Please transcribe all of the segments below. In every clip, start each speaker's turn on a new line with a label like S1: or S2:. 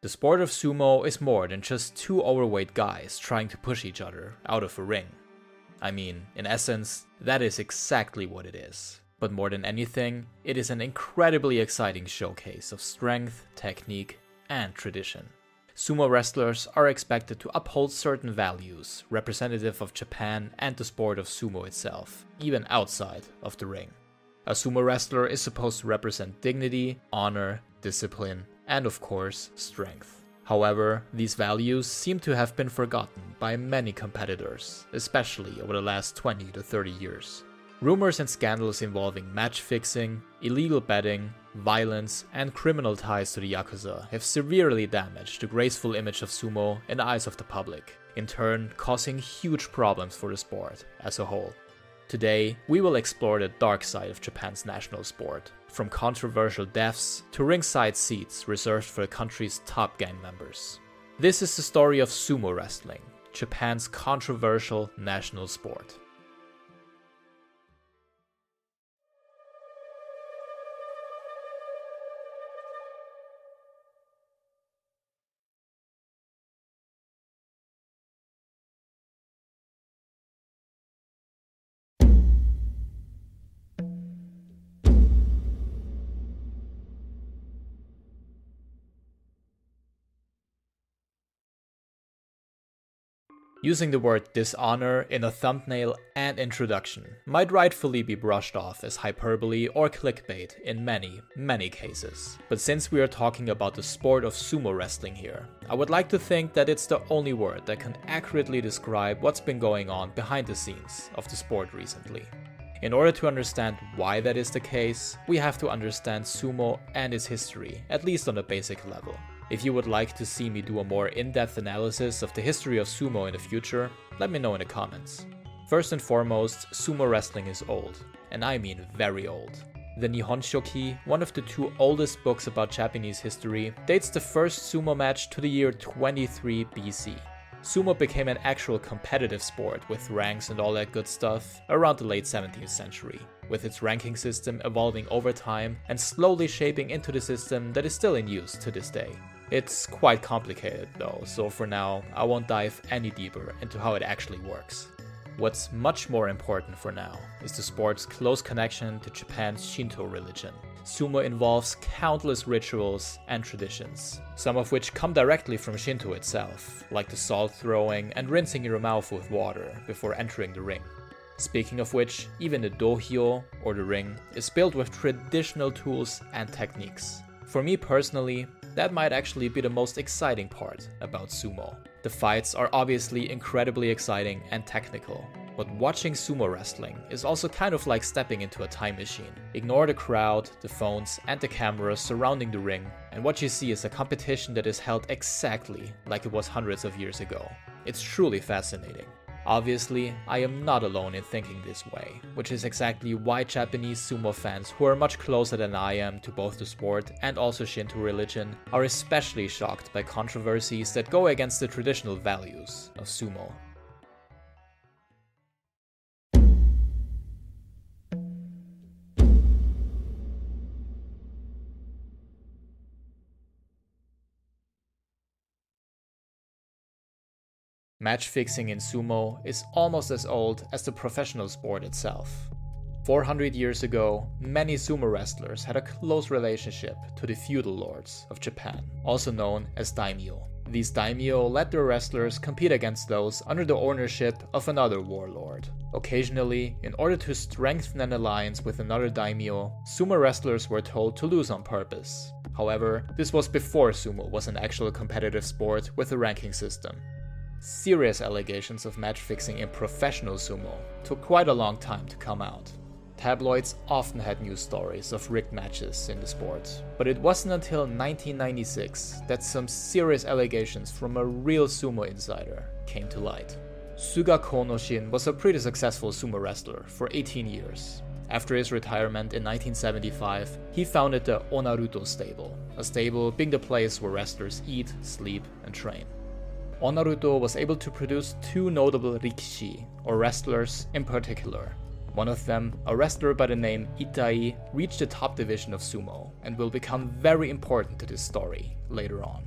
S1: The sport of sumo is more than just two overweight guys trying to push each other out of a ring. I mean, in essence, that is exactly what it is. But more than anything, it is an incredibly exciting showcase of strength, technique, and tradition. Sumo wrestlers are expected to uphold certain values representative of Japan and the sport of sumo itself, even outside of the ring. A sumo wrestler is supposed to represent dignity, honor, discipline, and of course, strength. However, these values seem to have been forgotten by many competitors, especially over the last 20 to 30 years. Rumors and scandals involving match fixing, illegal betting, violence, and criminal ties to the Yakuza have severely damaged the graceful image of sumo in the eyes of the public, in turn causing huge problems for the sport as a whole. Today, we will explore the dark side of Japan's national sport, from controversial deaths to ringside seats reserved for the country's top gang members. This is the story of sumo wrestling, Japan's controversial national sport. Using the word dishonor in a thumbnail and introduction might rightfully be brushed off as hyperbole or clickbait in many, many cases. But since we are talking about the sport of sumo wrestling here, I would like to think that it's the only word that can accurately describe what's been going on behind the scenes of the sport recently. In order to understand why that is the case, we have to understand sumo and its history, at least on a basic level. If you would like to see me do a more in-depth analysis of the history of sumo in the future, let me know in the comments. First and foremost, sumo wrestling is old, and I mean very old. The Nihon Shoki, one of the two oldest books about Japanese history, dates the first sumo match to the year 23 BC. Sumo became an actual competitive sport with ranks and all that good stuff around the late 17th century, with its ranking system evolving over time and slowly shaping into the system that is still in use to this day. It's quite complicated though, so for now, I won't dive any deeper into how it actually works. What's much more important for now is the sport's close connection to Japan's Shinto religion. Sumo involves countless rituals and traditions, some of which come directly from Shinto itself, like the salt throwing and rinsing your mouth with water before entering the ring. Speaking of which, even the dohyo, or the ring, is built with traditional tools and techniques. For me personally, that might actually be the most exciting part about sumo. The fights are obviously incredibly exciting and technical, but watching sumo wrestling is also kind of like stepping into a time machine. Ignore the crowd, the phones, and the cameras surrounding the ring, and what you see is a competition that is held exactly like it was hundreds of years ago. It's truly fascinating. Obviously, I am not alone in thinking this way, which is exactly why Japanese sumo fans who are much closer than I am to both the sport and also Shinto religion are especially shocked by controversies that go against the traditional values of sumo. Match fixing in sumo is almost as old as the professional sport itself. 400 years ago, many sumo wrestlers had a close relationship to the feudal lords of Japan, also known as daimyo. These daimyo let their wrestlers compete against those under the ownership of another warlord. Occasionally, in order to strengthen an alliance with another daimyo, sumo wrestlers were told to lose on purpose. However, this was before sumo was an actual competitive sport with a ranking system. Serious allegations of match fixing in professional sumo took quite a long time to come out. Tabloids often had news stories of rigged matches in the sport, but it wasn't until 1996 that some serious allegations from a real sumo insider came to light. Suga Konoshin was a pretty successful sumo wrestler for 18 years. After his retirement in 1975, he founded the Onaruto stable, a stable being the place where wrestlers eat, sleep, and train. Onaruto was able to produce two notable rikishi, or wrestlers in particular. One of them, a wrestler by the name Itai, reached the top division of sumo and will become very important to this story later on.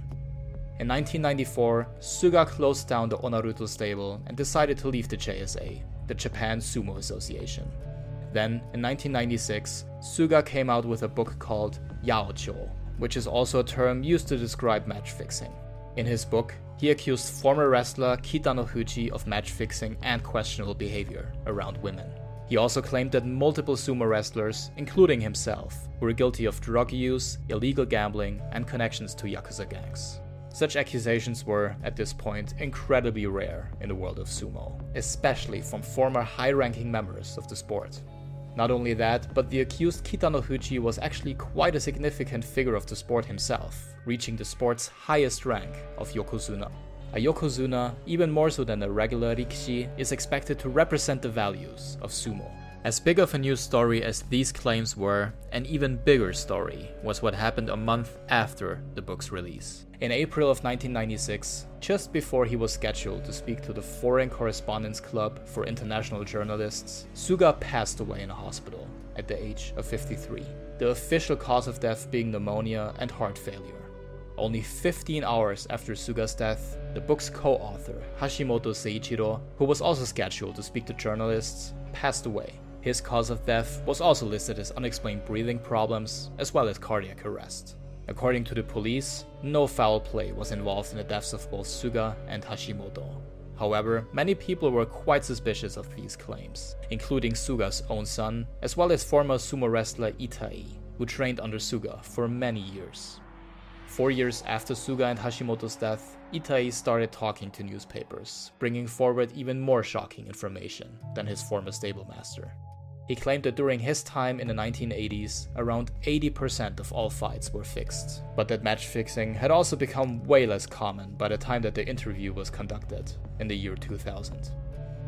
S1: In 1994, Suga closed down the Onaruto stable and decided to leave the JSA, the Japan Sumo Association. Then, in 1996, Suga came out with a book called Yaocho, which is also a term used to describe match fixing. In his book, he accused former wrestler Kitanofuji of match fixing and questionable behavior around women. He also claimed that multiple sumo wrestlers, including himself, were guilty of drug use, illegal gambling, and connections to Yakuza gangs. Such accusations were, at this point, incredibly rare in the world of sumo, especially from former high ranking members of the sport. Not only that, but the accused Kitanofuji was actually quite a significant figure of the sport himself, reaching the sport's highest rank of Yokozuna. A Yokozuna, even more so than a regular Rikishi, is expected to represent the values of sumo. As big of a news story as these claims were, an even bigger story was what happened a month after the book's release. In April of 1996, just before he was scheduled to speak to the Foreign Correspondence Club for International Journalists, Suga passed away in a hospital at the age of 53, the official cause of death being pneumonia and heart failure. Only 15 hours after Suga's death, the book's co author, Hashimoto Seiichiro, who was also scheduled to speak to journalists, passed away. His cause of death was also listed as unexplained breathing problems, as well as cardiac arrest. According to the police, no foul play was involved in the deaths of both Suga and Hashimoto. However, many people were quite suspicious of these claims, including Suga's own son, as well as former sumo wrestler Itai, who trained under Suga for many years. Four years after Suga and Hashimoto's death, Itai started talking to newspapers, bringing forward even more shocking information than his former stablemaster. He claimed that during his time in the 1980s, around 80% of all fights were fixed, but that match fixing had also become way less common by the time that the interview was conducted, in the year 2000.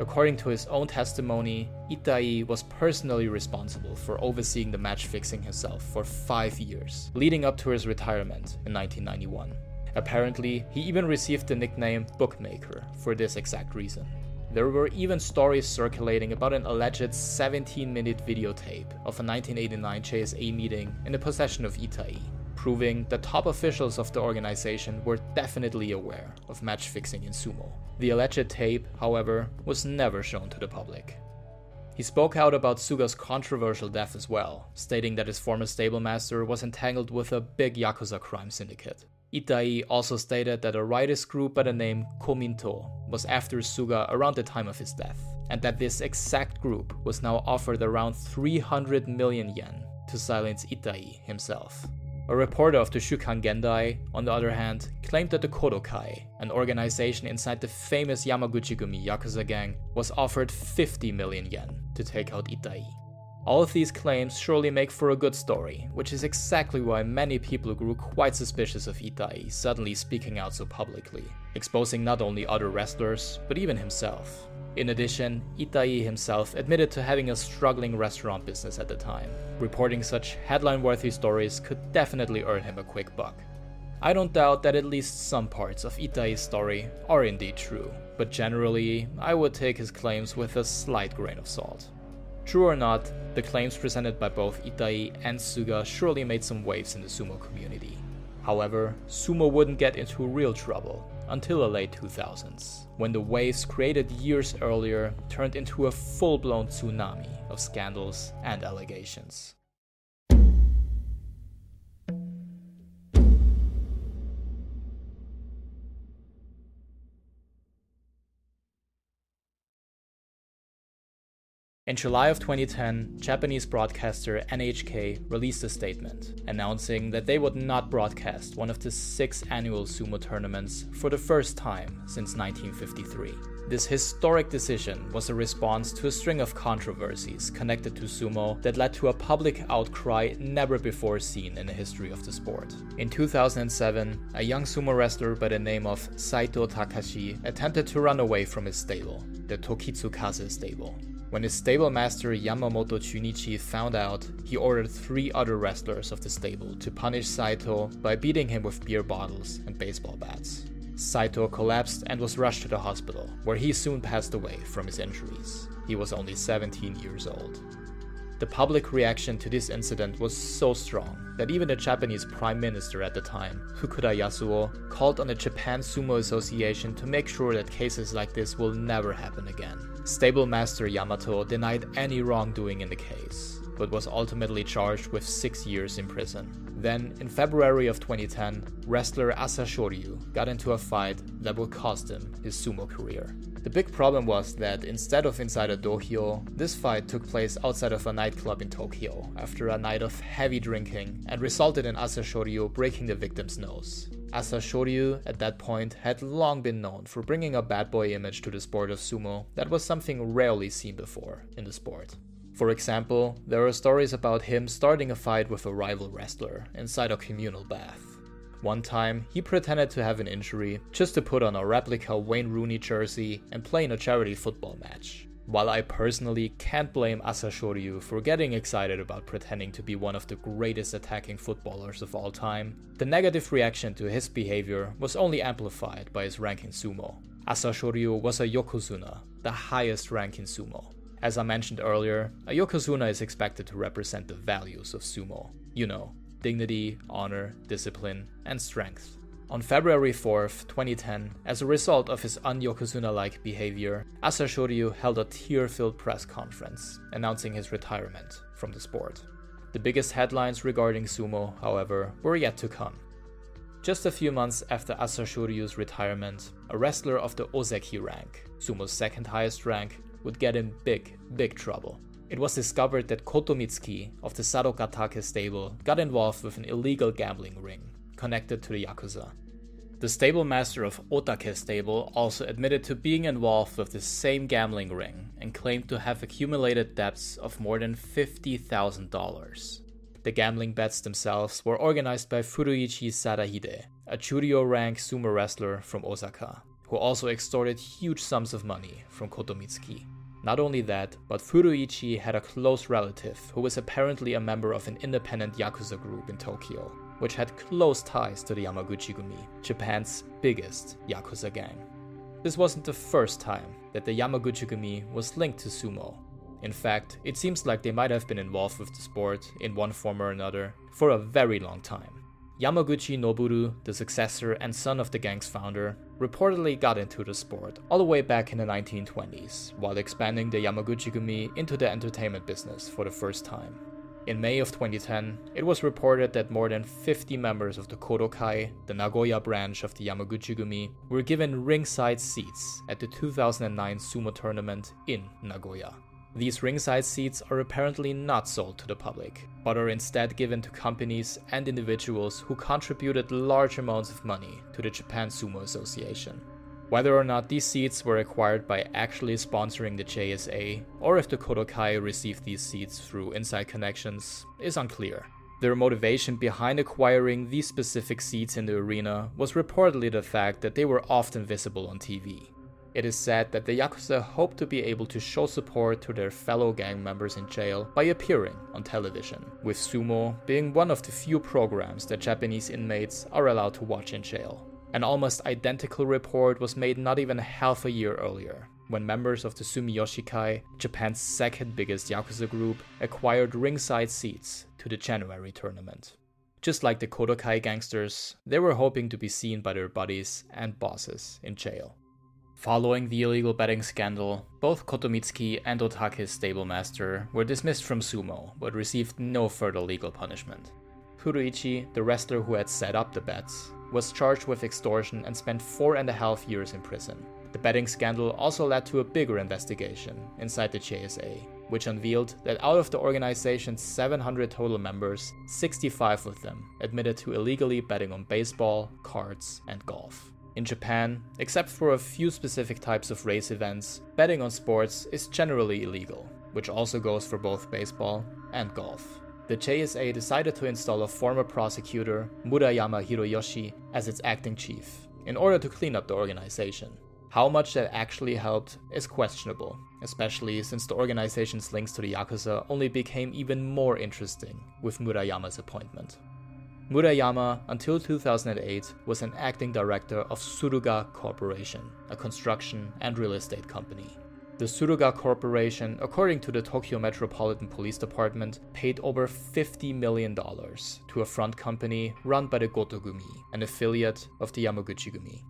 S1: According to his own testimony, Itai was personally responsible for overseeing the match fixing himself for five years, leading up to his retirement in 1991. Apparently, he even received the nickname Bookmaker for this exact reason. There were even stories circulating about an alleged 17 minute videotape of a 1989 JSA meeting in the possession of Itai, proving that top officials of the organization were definitely aware of match fixing in sumo. The alleged tape, however, was never shown to the public. He spoke out about Suga's controversial death as well, stating that his former stablemaster was entangled with a big Yakuza crime syndicate. Itai also stated that a writers group by the name Kominto was after Suga around the time of his death, and that this exact group was now offered around 300 million yen to silence Itai himself. A reporter of the Shukan Gendai, on the other hand, claimed that the Kodokai, an organization inside the famous Yamaguchi-gumi Yakuza gang, was offered 50 million yen to take out Itai. All of these claims surely make for a good story, which is exactly why many people grew quite suspicious of Itai suddenly speaking out so publicly, exposing not only other wrestlers, but even himself. In addition, Itai himself admitted to having a struggling restaurant business at the time. Reporting such headline worthy stories could definitely earn him a quick buck. I don't doubt that at least some parts of Itai's story are indeed true, but generally, I would take his claims with a slight grain of salt. True or not, the claims presented by both Itai and Suga surely made some waves in the sumo community. However, sumo wouldn't get into real trouble until the late 2000s, when the waves created years earlier turned into a full blown tsunami of scandals and allegations. In July of 2010, Japanese broadcaster NHK released a statement announcing that they would not broadcast one of the six annual sumo tournaments for the first time since 1953. This historic decision was a response to a string of controversies connected to sumo that led to a public outcry never before seen in the history of the sport. In 2007, a young sumo wrestler by the name of Saito Takashi attempted to run away from his stable, the Tokitsukaze stable. When his stable master Yamamoto Junichi found out, he ordered three other wrestlers of the stable to punish Saito by beating him with beer bottles and baseball bats. Saito collapsed and was rushed to the hospital, where he soon passed away from his injuries. He was only 17 years old. The public reaction to this incident was so strong that even the Japanese Prime Minister at the time, Fukuda Yasuo, called on the Japan Sumo Association to make sure that cases like this will never happen again. Stable Master Yamato denied any wrongdoing in the case, but was ultimately charged with six years in prison. Then, in February of 2010, wrestler Asashoryu got into a fight that would cost him his sumo career. The big problem was that instead of inside a dohyo, this fight took place outside of a nightclub in Tokyo after a night of heavy drinking and resulted in Asashoryu breaking the victim's nose. Asashoryu, at that point, had long been known for bringing a bad boy image to the sport of sumo that was something rarely seen before in the sport. For example, there are stories about him starting a fight with a rival wrestler inside a communal bath. One time, he pretended to have an injury just to put on a replica Wayne Rooney jersey and play in a charity football match. While I personally can't blame Asashoryu for getting excited about pretending to be one of the greatest attacking footballers of all time, the negative reaction to his behavior was only amplified by his rank in sumo. Asashoryu was a yokozuna, the highest rank in sumo. As I mentioned earlier, a yokozuna is expected to represent the values of sumo. You know, dignity, honor, discipline, and strength. On February 4th, 2010, as a result of his un-yokozuna-like behavior, Asashoryu held a tear-filled press conference announcing his retirement from the sport. The biggest headlines regarding sumo, however, were yet to come. Just a few months after Asashoryu's retirement, a wrestler of the Ozeki rank, sumo's second highest rank, would get in big, big trouble. It was discovered that Kotomitsuki of the Sadogatake stable got involved with an illegal gambling ring connected to the Yakuza. The stable master of Otake stable also admitted to being involved with the same gambling ring and claimed to have accumulated debts of more than $50,000. The gambling bets themselves were organized by Furuichi Sadahide, a Juryo rank sumo wrestler from Osaka, who also extorted huge sums of money from Kotomitsuki. Not only that, but Furuichi had a close relative who was apparently a member of an independent Yakuza group in Tokyo, which had close ties to the Yamaguchi-gumi, Japan's biggest Yakuza gang. This wasn't the first time that the Yamaguchi-gumi was linked to sumo. In fact, it seems like they might have been involved with the sport in one form or another for a very long time. Yamaguchi Noboru, the successor and son of the gang's founder, reportedly got into the sport all the way back in the 1920s, while expanding the Yamaguchi-gumi into the entertainment business for the first time. In May of 2010, it was reported that more than 50 members of the Kodokai, the Nagoya branch of the Yamaguchi-gumi, were given ringside seats at the 2009 sumo tournament in Nagoya. These ringside seats are apparently not sold to the public, but are instead given to companies and individuals who contributed large amounts of money to the Japan Sumo Association. Whether or not these seats were acquired by actually sponsoring the JSA, or if the Kodokai received these seats through inside connections, is unclear. Their motivation behind acquiring these specific seats in the arena was reportedly the fact that they were often visible on TV. It is said that the Yakuza hope to be able to show support to their fellow gang members in jail by appearing on television, with sumo being one of the few programs that Japanese inmates are allowed to watch in jail. An almost identical report was made not even half a year earlier, when members of the Sumiyoshikai, Japan's second biggest Yakuza group, acquired ringside seats to the January tournament. Just like the Kodokai gangsters, they were hoping to be seen by their buddies and bosses in jail. Following the illegal betting scandal, both Kotomitsuki and Otake's stablemaster were dismissed from sumo, but received no further legal punishment. Furuichi, the wrestler who had set up the bets, was charged with extortion and spent four and a half years in prison. The betting scandal also led to a bigger investigation inside the JSA, which unveiled that out of the organization's 700 total members, 65 of them admitted to illegally betting on baseball, cards, and golf. In Japan, except for a few specific types of race events, betting on sports is generally illegal, which also goes for both baseball and golf. The JSA decided to install a former prosecutor, Murayama Hiroyoshi, as its acting chief, in order to clean up the organization. How much that actually helped is questionable, especially since the organization's links to the Yakuza only became even more interesting with Murayama's appointment. Murayama, until 2008, was an acting director of Suruga Corporation, a construction and real estate company. The Suruga Corporation, according to the Tokyo Metropolitan Police Department, paid over $50 million to a front company run by the Gotogumi, an affiliate of the Yamaguchi-gumi.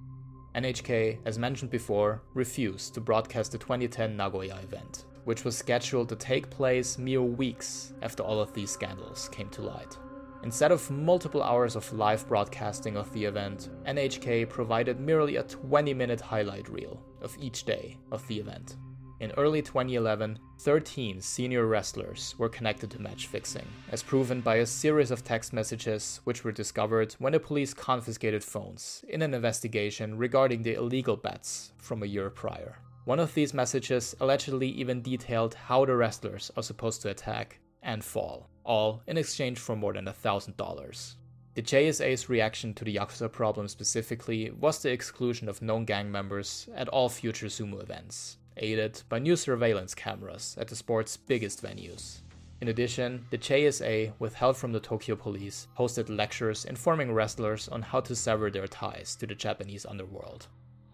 S1: NHK, as mentioned before, refused to broadcast the 2010 Nagoya event, which was scheduled to take place mere weeks after all of these scandals came to light. Instead of multiple hours of live broadcasting of the event, NHK provided merely a 20 minute highlight reel of each day of the event. In early 2011, 13 senior wrestlers were connected to match fixing, as proven by a series of text messages which were discovered when the police confiscated phones in an investigation regarding the illegal bets from a year prior. One of these messages allegedly even detailed how the wrestlers are supposed to attack and fall, all in exchange for more than $1,000. The JSA's reaction to the Yakuza problem specifically was the exclusion of known gang members at all future sumo events, aided by new surveillance cameras at the sport's biggest venues. In addition, the JSA, with help from the Tokyo police, hosted lectures informing wrestlers on how to sever their ties to the Japanese underworld.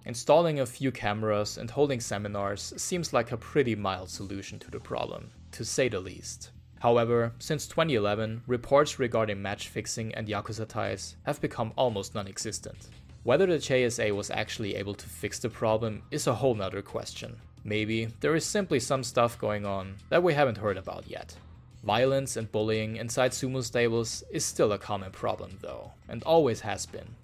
S1: Installing a few cameras and holding seminars seems like a pretty mild solution to the problem, to say the least. However, since 2011, reports regarding match fixing and Yakuza ties have become almost non existent. Whether the JSA was actually able to fix the problem is a whole nother question. Maybe there is simply some stuff going on that we haven't heard about yet. Violence and bullying inside sumo stables is still a common problem, though, and always has been.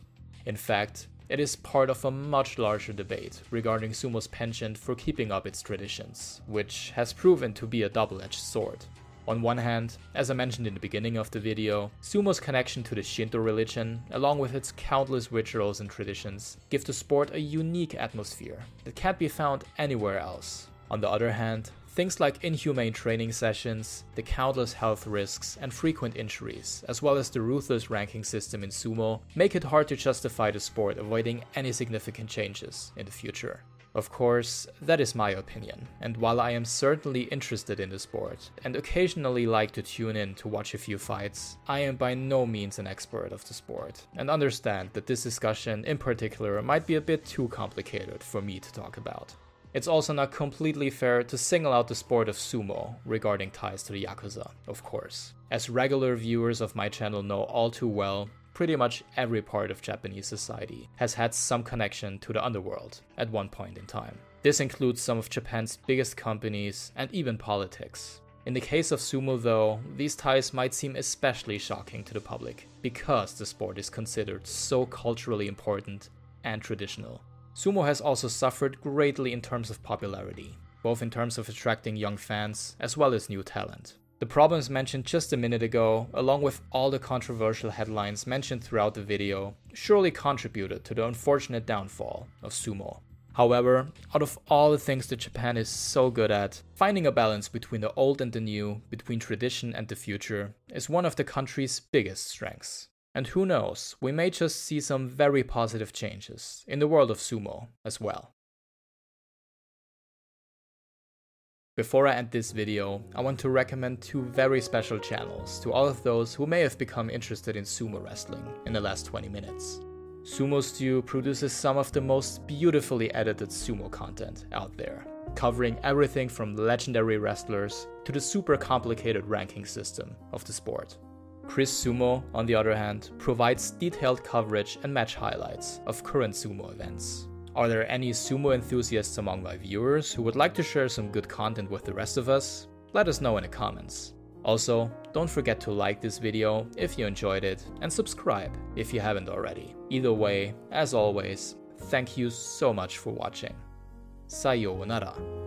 S1: In fact, it is part of a much larger debate regarding sumo's penchant for keeping up its traditions, which has proven to be a double edged sword. On one hand, as I mentioned in the beginning of the video, sumo's connection to the Shinto religion, along with its countless rituals and traditions, give the sport a unique atmosphere that can't be found anywhere else. On the other hand, things like inhumane training sessions, the countless health risks and frequent injuries, as well as the ruthless ranking system in sumo, make it hard to justify the sport avoiding any significant changes in the future. Of course, that is my opinion, and while I am certainly interested in the sport and occasionally like to tune in to watch a few fights, I am by no means an expert of the sport and understand that this discussion in particular might be a bit too complicated for me to talk about. It's also not completely fair to single out the sport of sumo regarding ties to the Yakuza, of course. As regular viewers of my channel know all too well, pretty much every part of Japanese society has had some connection to the underworld at one point in time. This includes some of Japan's biggest companies and even politics. In the case of sumo, though, these ties might seem especially shocking to the public because the sport is considered so culturally important and traditional. Sumo has also suffered greatly in terms of popularity, both in terms of attracting young fans as well as new talent. The problems mentioned just a minute ago, along with all the controversial headlines mentioned throughout the video, surely contributed to the unfortunate downfall of sumo. However, out of all the things that Japan is so good at, finding a balance between the old and the new, between tradition and the future, is one of the country's biggest strengths. And who knows, we may just see some very positive changes in the world of sumo as well. Before I end this video, I want to recommend two very special channels to all of those who may have become interested in sumo wrestling in the last 20 minutes. Sumo Stew produces some of the most beautifully edited sumo content out there, covering everything from legendary wrestlers to the super complicated ranking system of the sport. Chris Sumo, on the other hand, provides detailed coverage and match highlights of current sumo events. Are there any sumo enthusiasts among my viewers who would like to share some good content with the rest of us? Let us know in the comments. Also, don't forget to like this video if you enjoyed it and subscribe if you haven't already. Either way, as always, thank you so much for watching. Sayonara.